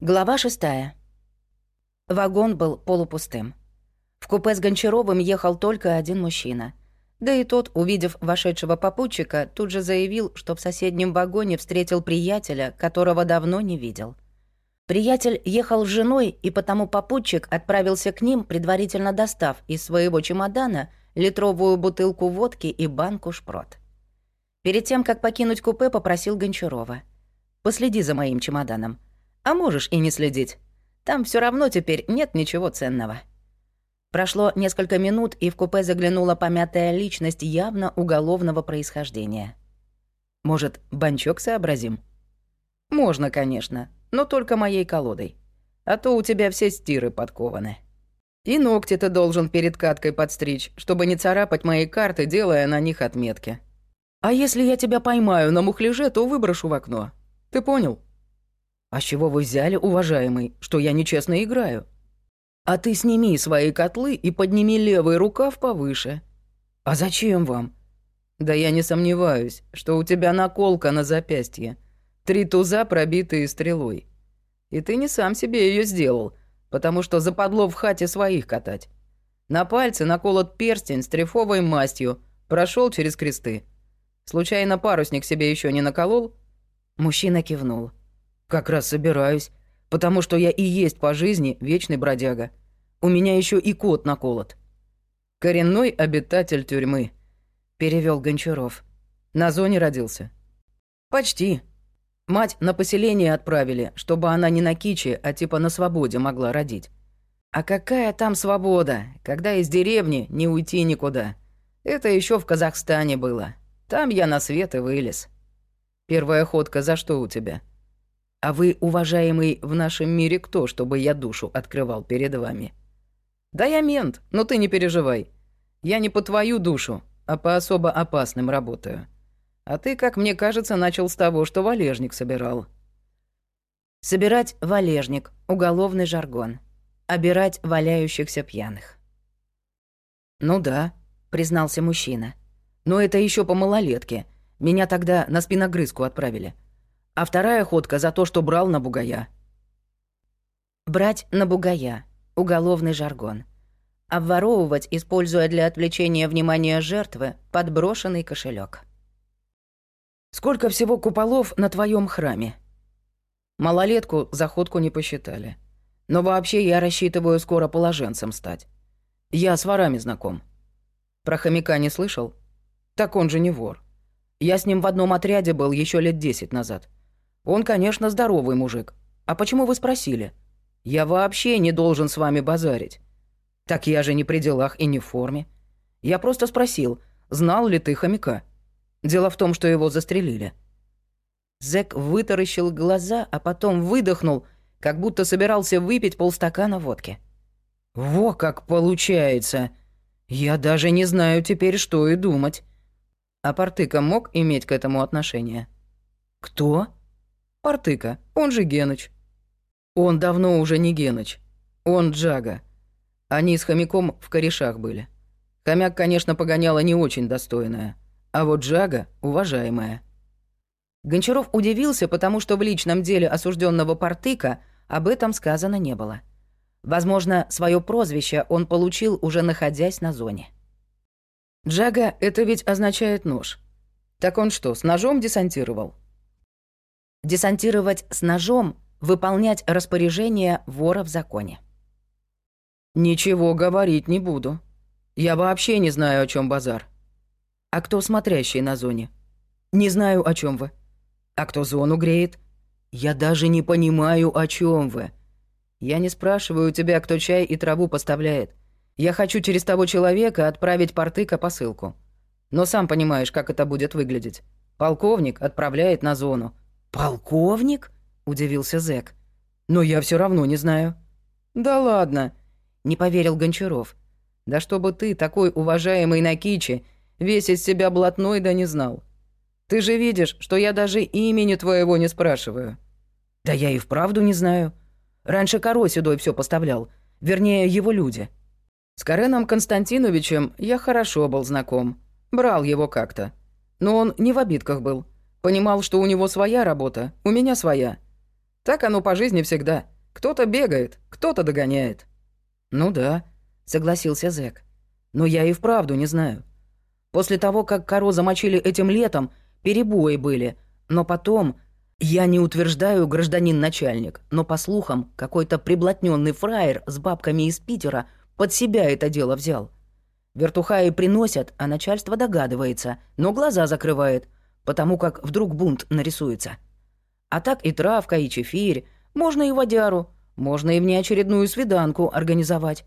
Глава шестая. Вагон был полупустым. В купе с Гончаровым ехал только один мужчина. Да и тот, увидев вошедшего попутчика, тут же заявил, что в соседнем вагоне встретил приятеля, которого давно не видел. Приятель ехал с женой, и потому попутчик отправился к ним, предварительно достав из своего чемодана литровую бутылку водки и банку шпрот. Перед тем, как покинуть купе, попросил Гончарова. «Последи за моим чемоданом». А можешь и не следить. Там все равно теперь нет ничего ценного. Прошло несколько минут, и в купе заглянула помятая личность явно уголовного происхождения. Может, банчок сообразим? Можно, конечно, но только моей колодой. А то у тебя все стиры подкованы. И ногти ты должен перед каткой подстричь, чтобы не царапать мои карты, делая на них отметки. А если я тебя поймаю на мухляже, то выброшу в окно. Ты понял? «А с чего вы взяли, уважаемый, что я нечестно играю?» «А ты сними свои котлы и подними левый рукав повыше». «А зачем вам?» «Да я не сомневаюсь, что у тебя наколка на запястье. Три туза, пробитые стрелой. И ты не сам себе ее сделал, потому что западло в хате своих катать. На пальце наколот перстень с трефовой мастью, прошел через кресты. Случайно парусник себе еще не наколол?» Мужчина кивнул. «Как раз собираюсь, потому что я и есть по жизни вечный бродяга. У меня еще и кот наколот». «Коренной обитатель тюрьмы», — перевел Гончаров. «На зоне родился». «Почти. Мать на поселение отправили, чтобы она не на киче, а типа на свободе могла родить. А какая там свобода, когда из деревни не уйти никуда? Это еще в Казахстане было. Там я на свет и вылез. Первая ходка за что у тебя?» А вы, уважаемый, в нашем мире кто, чтобы я душу открывал перед вами? Да я мент, но ты не переживай. Я не по твою душу, а по особо опасным работаю. А ты, как мне кажется, начал с того, что валежник собирал. Собирать валежник, уголовный жаргон. Обирать валяющихся пьяных. Ну да, признался мужчина. Но это еще по малолетке. Меня тогда на спиногрызку отправили а вторая ходка за то, что брал на бугая. Брать на бугая — уголовный жаргон. Обворовывать, используя для отвлечения внимания жертвы, подброшенный кошелек. «Сколько всего куполов на твоем храме?» Малолетку за ходку не посчитали. Но вообще я рассчитываю скоро положенцем стать. Я с ворами знаком. Про хомяка не слышал? Так он же не вор. Я с ним в одном отряде был еще лет десять назад. Он, конечно, здоровый мужик. А почему вы спросили? Я вообще не должен с вами базарить. Так я же не при делах и не в форме. Я просто спросил, знал ли ты хомяка. Дело в том, что его застрелили. Зэк вытаращил глаза, а потом выдохнул, как будто собирался выпить полстакана водки. «Во как получается! Я даже не знаю теперь, что и думать». А Портыка мог иметь к этому отношение? «Кто?» Портыка, он же Геныч. Он давно уже не Геныч. Он Джага. Они с хомяком в корешах были. Хомяк, конечно, погоняла не очень достойная. А вот Джага — уважаемая. Гончаров удивился, потому что в личном деле осужденного Портыка об этом сказано не было. Возможно, свое прозвище он получил, уже находясь на зоне. Джага — это ведь означает нож. Так он что, с ножом десантировал? Десантировать с ножом, выполнять распоряжение вора в законе. «Ничего говорить не буду. Я вообще не знаю, о чем базар. А кто смотрящий на зоне? Не знаю, о чем вы. А кто зону греет? Я даже не понимаю, о чем вы. Я не спрашиваю тебя, кто чай и траву поставляет. Я хочу через того человека отправить портыка посылку. Но сам понимаешь, как это будет выглядеть. Полковник отправляет на зону, «Полковник?» — удивился зэк. «Но я все равно не знаю». «Да ладно», — не поверил Гончаров. «Да чтобы ты, такой уважаемый на киче, весь из себя блатной да не знал. Ты же видишь, что я даже имени твоего не спрашиваю». «Да я и вправду не знаю. Раньше Коро седой все поставлял, вернее, его люди». С Кареном Константиновичем я хорошо был знаком. Брал его как-то. Но он не в обидках был. Понимал, что у него своя работа, у меня своя. Так оно по жизни всегда. Кто-то бегает, кто-то догоняет». «Ну да», — согласился Зэк. «Но я и вправду не знаю. После того, как коро замочили этим летом, перебои были. Но потом... Я не утверждаю, гражданин начальник, но по слухам, какой-то приблотненный фраер с бабками из Питера под себя это дело взял. Вертухаи приносят, а начальство догадывается, но глаза закрывает, потому как вдруг бунт нарисуется. А так и травка, и чефирь, можно и водяру, можно и внеочередную свиданку организовать.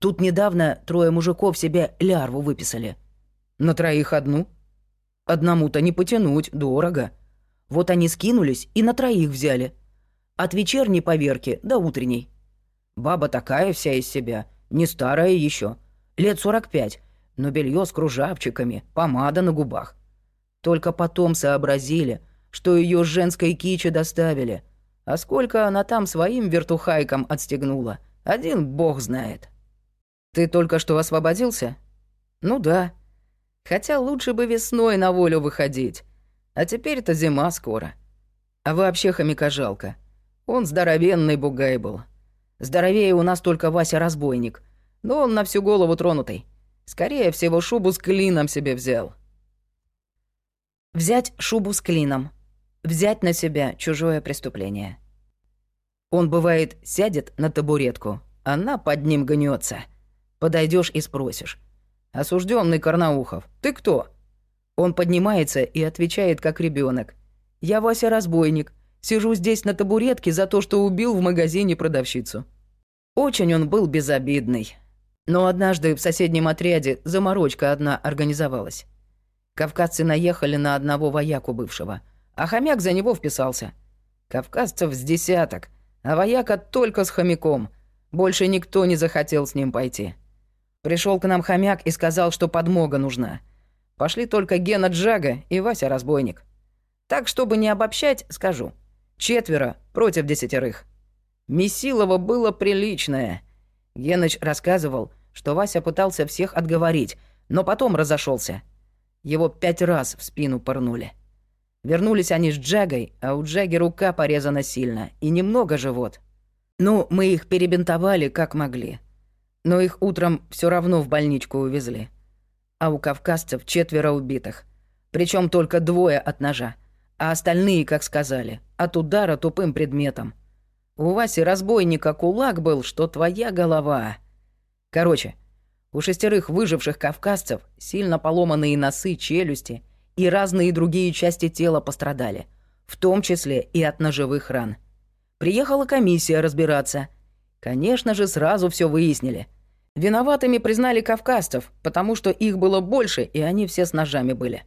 Тут недавно трое мужиков себе лярву выписали. На троих одну? Одному-то не потянуть, дорого. Вот они скинулись и на троих взяли. От вечерней поверки до утренней. Баба такая вся из себя, не старая еще, лет сорок пять, но белье с кружавчиками, помада на губах. Только потом сообразили, что ее женской кичи доставили. А сколько она там своим вертухайкам отстегнула, один бог знает. Ты только что освободился? Ну да. Хотя лучше бы весной на волю выходить. А теперь-то зима скоро. А вообще хомяка жалко. Он здоровенный бугай был. Здоровее у нас только Вася-разбойник. Но он на всю голову тронутый. Скорее всего, шубу с клином себе взял. Взять шубу с клином. Взять на себя чужое преступление. Он, бывает, сядет на табуретку, она под ним гнется. Подойдешь и спросишь. «Осужденный Карнаухов, ты кто?» Он поднимается и отвечает, как ребенок: «Я Вася-разбойник. Сижу здесь на табуретке за то, что убил в магазине продавщицу». Очень он был безобидный. Но однажды в соседнем отряде заморочка одна организовалась. Кавказцы наехали на одного вояку бывшего, а хомяк за него вписался. Кавказцев с десяток, а вояка только с хомяком. Больше никто не захотел с ним пойти. Пришел к нам хомяк и сказал, что подмога нужна. Пошли только Гена Джага и Вася Разбойник. Так, чтобы не обобщать, скажу. Четверо против десятерых. Месилово было приличное. Геныч рассказывал, что Вася пытался всех отговорить, но потом разошелся. Его пять раз в спину пырнули. Вернулись они с Джагой, а у Джаги рука порезана сильно, и немного живот. Ну, мы их перебинтовали как могли. Но их утром все равно в больничку увезли а у кавказцев четверо убитых. Причем только двое от ножа, а остальные, как сказали, от удара тупым предметом. У Васи разбойника кулак был, что твоя голова. Короче, у шестерых выживших кавказцев сильно поломанные носы, челюсти и разные другие части тела пострадали, в том числе и от ножевых ран. Приехала комиссия разбираться. Конечно же, сразу все выяснили — Виноватыми признали кавказцев, потому что их было больше, и они все с ножами были.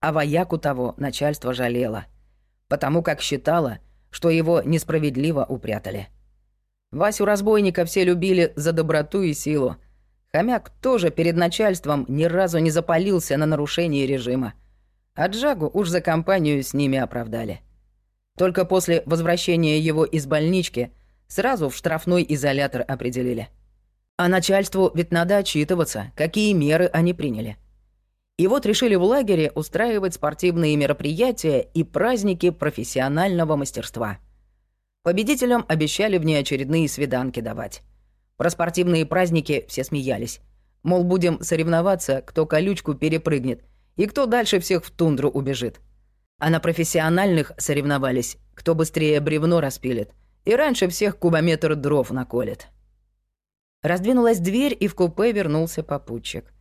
А вояку того начальство жалело, потому как считало, что его несправедливо упрятали. Васю разбойника все любили за доброту и силу. Хомяк тоже перед начальством ни разу не запалился на нарушение режима. А Джагу уж за компанию с ними оправдали. Только после возвращения его из больнички сразу в штрафной изолятор определили – а начальству ведь надо отчитываться, какие меры они приняли. И вот решили в лагере устраивать спортивные мероприятия и праздники профессионального мастерства. Победителям обещали внеочередные свиданки давать. Про спортивные праздники все смеялись. Мол, будем соревноваться, кто колючку перепрыгнет, и кто дальше всех в тундру убежит. А на профессиональных соревновались, кто быстрее бревно распилит, и раньше всех кубометр дров наколет. Раздвинулась дверь, и в купе вернулся попутчик.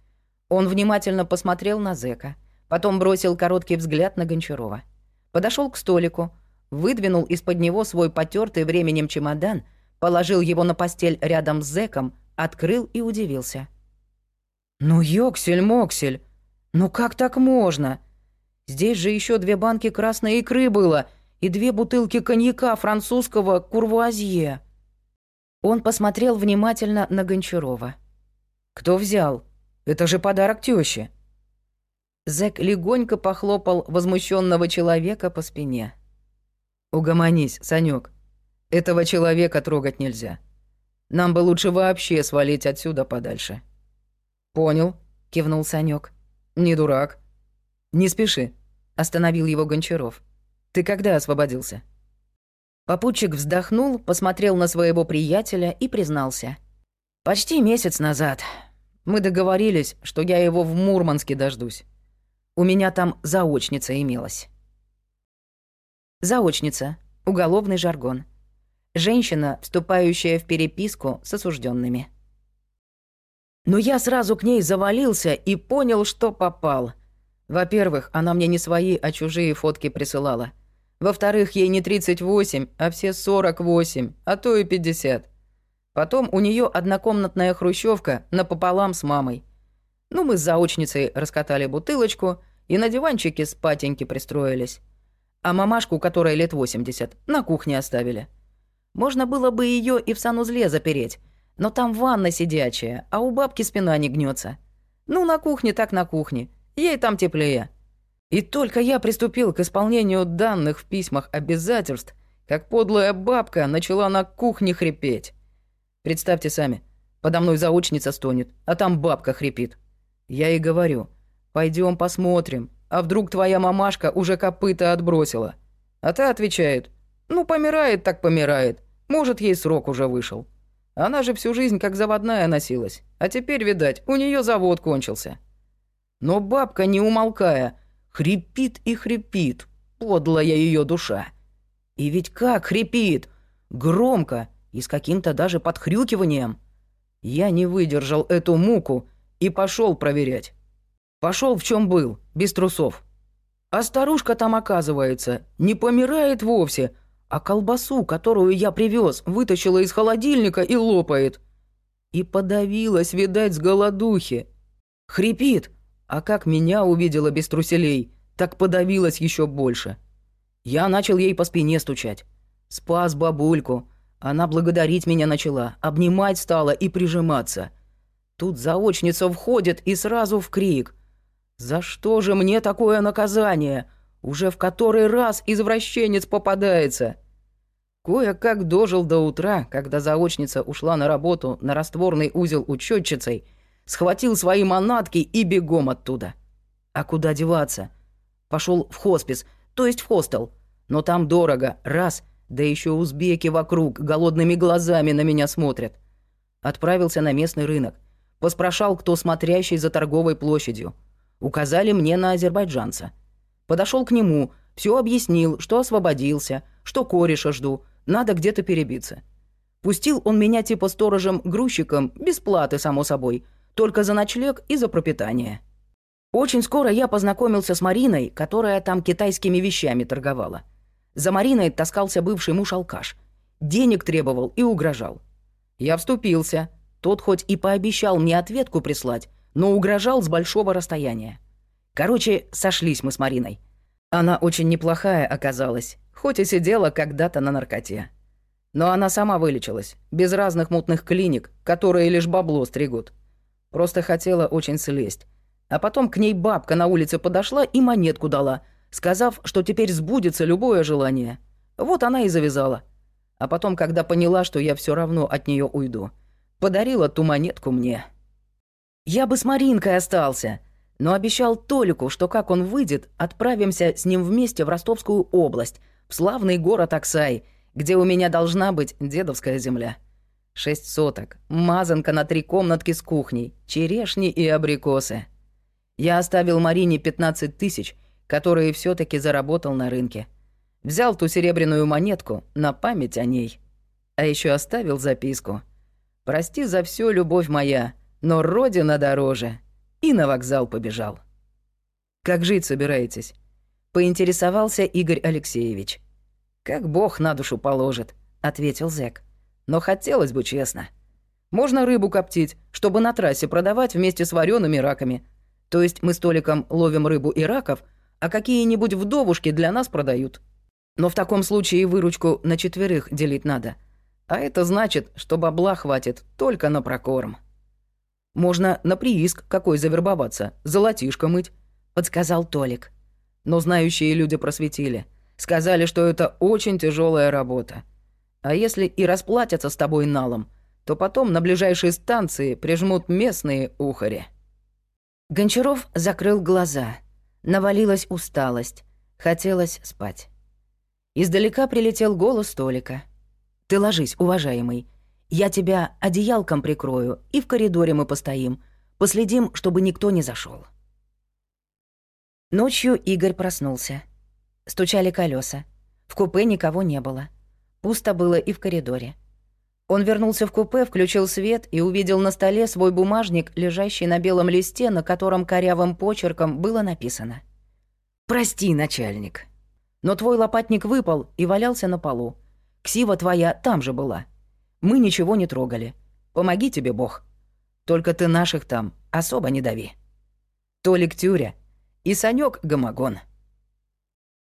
Он внимательно посмотрел на зэка, потом бросил короткий взгляд на Гончарова. Подошел к столику, выдвинул из-под него свой потертый временем чемодан, положил его на постель рядом с зэком, открыл и удивился. «Ну, ёксель-моксель, ну как так можно? Здесь же еще две банки красной икры было и две бутылки коньяка французского курвуазье». Он посмотрел внимательно на Гончарова. «Кто взял? Это же подарок тёще». Зэк легонько похлопал возмущенного человека по спине. «Угомонись, Санёк. Этого человека трогать нельзя. Нам бы лучше вообще свалить отсюда подальше». «Понял», — кивнул Санёк. «Не дурак». «Не спеши», — остановил его Гончаров. «Ты когда освободился?» Попутчик вздохнул, посмотрел на своего приятеля и признался. «Почти месяц назад. Мы договорились, что я его в Мурманске дождусь. У меня там заочница имелась». Заочница. Уголовный жаргон. Женщина, вступающая в переписку с осужденными. Но я сразу к ней завалился и понял, что попал. Во-первых, она мне не свои, а чужие фотки присылала — во-вторых, ей не 38, а все 48, а то и 50. Потом у нее однокомнатная хрущевка напополам с мамой. Ну, мы с заочницей раскатали бутылочку и на диванчике с патеньки пристроились. А мамашку, которая лет 80, на кухне оставили. Можно было бы ее и в санузле запереть, но там ванна сидячая, а у бабки спина не гнется. Ну, на кухне так на кухне, ей там теплее. И только я приступил к исполнению данных в письмах обязательств, как подлая бабка начала на кухне хрипеть. Представьте сами, подо мной заучница стонет, а там бабка хрипит. Я и говорю, пойдем посмотрим, а вдруг твоя мамашка уже копыта отбросила? А та отвечает, ну помирает так помирает, может ей срок уже вышел. Она же всю жизнь как заводная носилась, а теперь, видать, у нее завод кончился. Но бабка, не умолкая, Хрипит и хрипит, подлая ее душа. И ведь как хрипит! Громко и с каким-то даже подхрюкиванием. Я не выдержал эту муку и пошел проверять. Пошел в чем был, без трусов. А старушка там, оказывается, не помирает вовсе, а колбасу, которую я привез, вытащила из холодильника и лопает. И подавилась, видать, с голодухи. Хрипит, а как меня увидела без труселей, так подавилась еще больше. Я начал ей по спине стучать. Спас бабульку. Она благодарить меня начала, обнимать стала и прижиматься. Тут заочница входит и сразу в крик. «За что же мне такое наказание? Уже в который раз извращенец попадается!» Кое-как дожил до утра, когда заочница ушла на работу на растворный узел учетчицей, схватил свои манатки и бегом оттуда. А куда деваться? Пошел в хоспис, то есть в хостел. Но там дорого, раз, да еще узбеки вокруг голодными глазами на меня смотрят. Отправился на местный рынок. Поспрашал, кто смотрящий за торговой площадью. Указали мне на азербайджанца. Подошел к нему, все объяснил, что освободился, что кореша жду, надо где-то перебиться. Пустил он меня типа сторожем-грузчиком, без платы, само собой, только за ночлег и за пропитание. Очень скоро я познакомился с Мариной, которая там китайскими вещами торговала. За Мариной таскался бывший муж-алкаш. Денег требовал и угрожал. Я вступился. Тот хоть и пообещал мне ответку прислать, но угрожал с большого расстояния. Короче, сошлись мы с Мариной. Она очень неплохая оказалась, хоть и сидела когда-то на наркоте. Но она сама вылечилась, без разных мутных клиник, которые лишь бабло стригут. Просто хотела очень слезть. А потом к ней бабка на улице подошла и монетку дала, сказав, что теперь сбудется любое желание. Вот она и завязала. А потом, когда поняла, что я все равно от нее уйду, подарила ту монетку мне. Я бы с Маринкой остался, но обещал Толику, что как он выйдет, отправимся с ним вместе в Ростовскую область, в славный город Аксай, где у меня должна быть дедовская земля. Шесть соток, мазанка на три комнатки с кухней, черешни и абрикосы. Я оставил Марине 15 тысяч, которые все таки заработал на рынке. Взял ту серебряную монетку на память о ней. А еще оставил записку. «Прости за всю любовь моя, но родина дороже». И на вокзал побежал. «Как жить собираетесь?» Поинтересовался Игорь Алексеевич. «Как бог на душу положит», — ответил зэк. «Но хотелось бы честно. Можно рыбу коптить, чтобы на трассе продавать вместе с вареными раками, то есть мы столиком ловим рыбу и раков, а какие-нибудь вдовушки для нас продают. Но в таком случае выручку на четверых делить надо. А это значит, что бабла хватит только на прокорм. Можно на прииск какой завербоваться, золотишко мыть, подсказал Толик. Но знающие люди просветили. Сказали, что это очень тяжелая работа. А если и расплатятся с тобой налом, то потом на ближайшей станции прижмут местные ухари. Гончаров закрыл глаза. Навалилась усталость. Хотелось спать. Издалека прилетел голос Толика. «Ты ложись, уважаемый. Я тебя одеялком прикрою, и в коридоре мы постоим. Последим, чтобы никто не зашел. Ночью Игорь проснулся. Стучали колеса. В купе никого не было. Пусто было и в коридоре. Он вернулся в купе, включил свет и увидел на столе свой бумажник, лежащий на белом листе, на котором корявым почерком было написано. «Прости, начальник. Но твой лопатник выпал и валялся на полу. Ксива твоя там же была. Мы ничего не трогали. Помоги тебе, Бог. Только ты наших там особо не дави. Толик Тюря и Санёк Гамагон.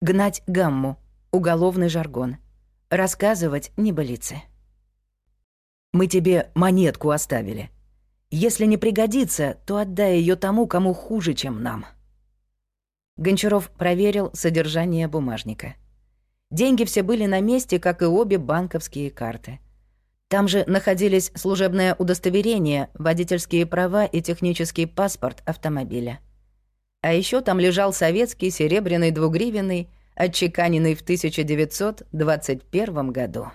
Гнать гамму. Уголовный жаргон. Рассказывать небылицы. Мы тебе монетку оставили. Если не пригодится, то отдай ее тому, кому хуже, чем нам. Гончаров проверил содержание бумажника. Деньги все были на месте, как и обе банковские карты — там же находились служебное удостоверение, водительские права и технический паспорт автомобиля. А еще там лежал советский серебряный двугривенный, отчеканенный в 1921 году.